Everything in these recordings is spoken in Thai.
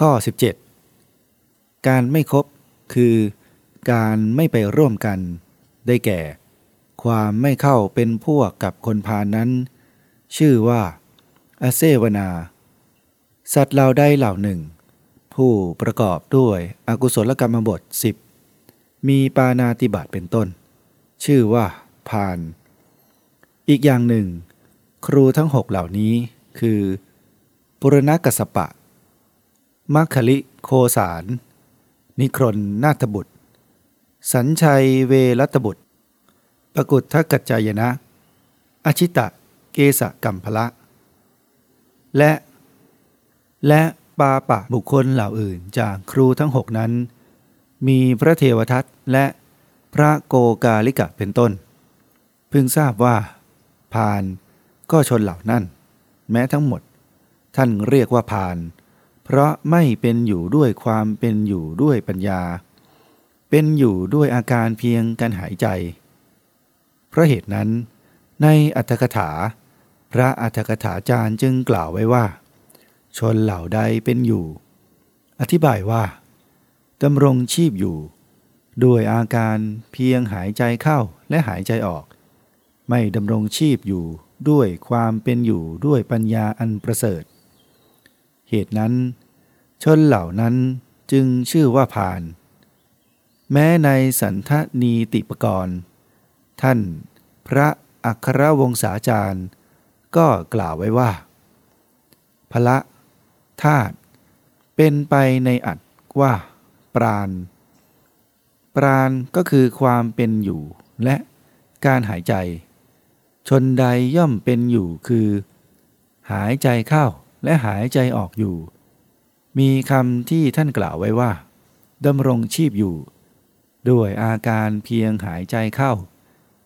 ข้อ 17 การไม่คบคือการไม่ไปร่วมกัน ได้แก่ ความไม่เข้าเป็นพวกกับคนพาลนนั้น ชื่อว่าอาเซวนา สัตว์เราได้เหล่าหนึ่ง ผู้ประกอบด้วยอกุศลกรรมบทสิบมีปานาติบาตเป็นต้น ชื่อว่าพาน อีกอย่างหนึ่ง ครูทั้งหกเหล่านี้คือปุรณกัสปะ มัคคลิโคสาร นิครนนาถบุตร สัญชัยเวรัตบุตร ปกุฏทกัจจายนะ อชิตะเกสกัมพละ และ และปาปะบุคคลเหล่าอื่นจากครูทั้งหกนั้น มีพระเทวทัตและพระโกกาลิกะเป็นต้น พึงทราบว่า พานก็ชนเหล่านั้น แม้ทั้งหมด ท่านเรียกว่าพาน เพราะไม่เป็นอยู่ด้วยความเป็นอยู่ด้วยปัญญา เป็นอยู่ด้วยอาการเพียงการหายใจ เพราะเหตุนั้น ในอัตถกถา พระอัตถกถาจารย์จึงกล่าวไว้ว่า ชนเหล่าใดเป็นอยู่ อธิบายว่าดำรงชีพอยู่ ด้วยอาการเพียงหายใจเข้าและหายใจออก ไม่ดำรงชีพอยู่ด้วยความเป็นอยู่ด้วยปัญญาอันประเสริฐ เหตุนั้น ชนเหล่านั้นจึงชื่อว่าพาน แม้ในสันทนีติปกรณ์ ท่านพระอัครวงศาจารย์ก็กล่าวไว้ว่า พละธาตุเป็นไปในอัดว่า ปราณ ปราณก็คือความเป็นอยู่และการหายใจ ชนใดย่อมเป็นอยู่คือ หายใจเข้าและหายใจออกอยู่ มีคำที่ท่านกล่าวไว้ว่าดำรงชีพอยู่ ด้วยอาการเพียงหายใจเข้า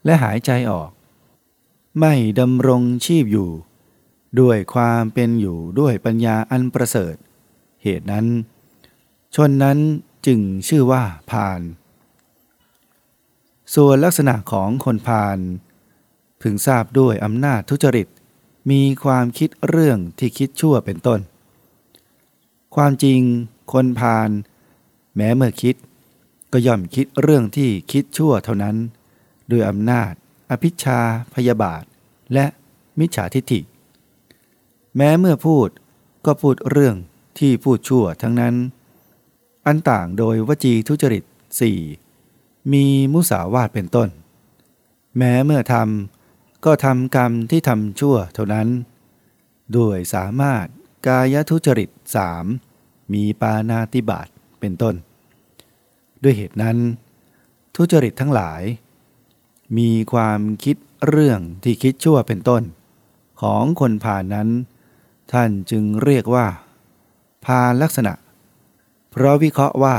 และหายใจออก ไม่ดำรงชีพอยู่ ด้วยความเป็นอยู่ด้วยปัญญาอันประเสริฐ เหตุนั้น ชนนั้นจึงชื่อว่าพาน ส่วนลักษณะของคนพาน พึงทราบด้วยอำนาจทุจริต มีความคิดเรื่องที่คิดชั่วเป็นต้น ความจริงคนพานแม้เมื่อคิด ก็ย่อมคิดเรื่องที่คิดชั่วเท่านั้น ด้วยอำนาจ อภิชาพยาบาท และมิจฉาทิฐิ แม้เมื่อพูดก็พูดเรื่องที่พูดชั่วทั้งนั้น อันต่างโดยวจีทุจริตสี่มีมุสาวาทเป็นต้น แม้เมื่อทำก็ทำกรรมที่ทำชั่วเท่านั้น ด้วยสามารถ กายทุจริตสามมีปานาติบาตเป็นต้น ด้วยเหตุนั้น ทุจริตทั้งหลาย มีความคิดเรื่องที่คิดชั่วเป็นต้น ของคนผ่านนั้น ท่านจึงเรียกว่า พาลักษณะ เพราะวิเคราะห์ว่า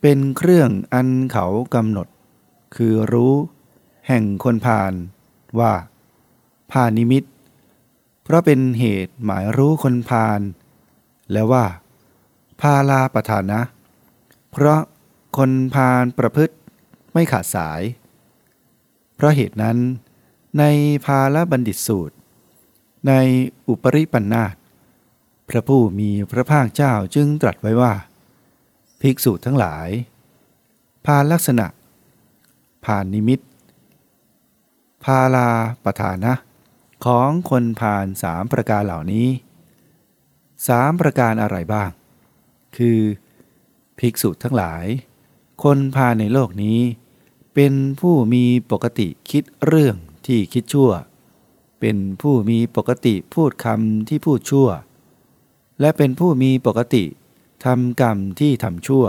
เป็นเครื่องอันเขากำหนด คือรู้ แห่งคนพาลว่าพานิมิต ราะเป็นเหตุหมายรู้คนพาลและว่า พาลาประธานะ เพราะคนพาลประพฤติไม่ขาดสาย เพราะเหตุนั้น ในพาลบัณฑิตสูตร ในอุปริปันธาตพระผู้มีพระภาคเจ้าจึงตรัสไว้ว่า ภิกษุทั้งหลาย พาลักษณะ พานนิมิต พาลาปทานะ ของคนพานสามประการเหล่านี้สามประการอะไรบ้าง คือ ภิกษุทั้งหลาย คนพาในโลกนี้ เป็นผู้มีปกติคิดเรื่องที่คิดชั่ว เป็นผู้มีปกติพูดคำที่พูดชั่ว และเป็นผู้มีปกติทำกรรมที่ทำชั่ว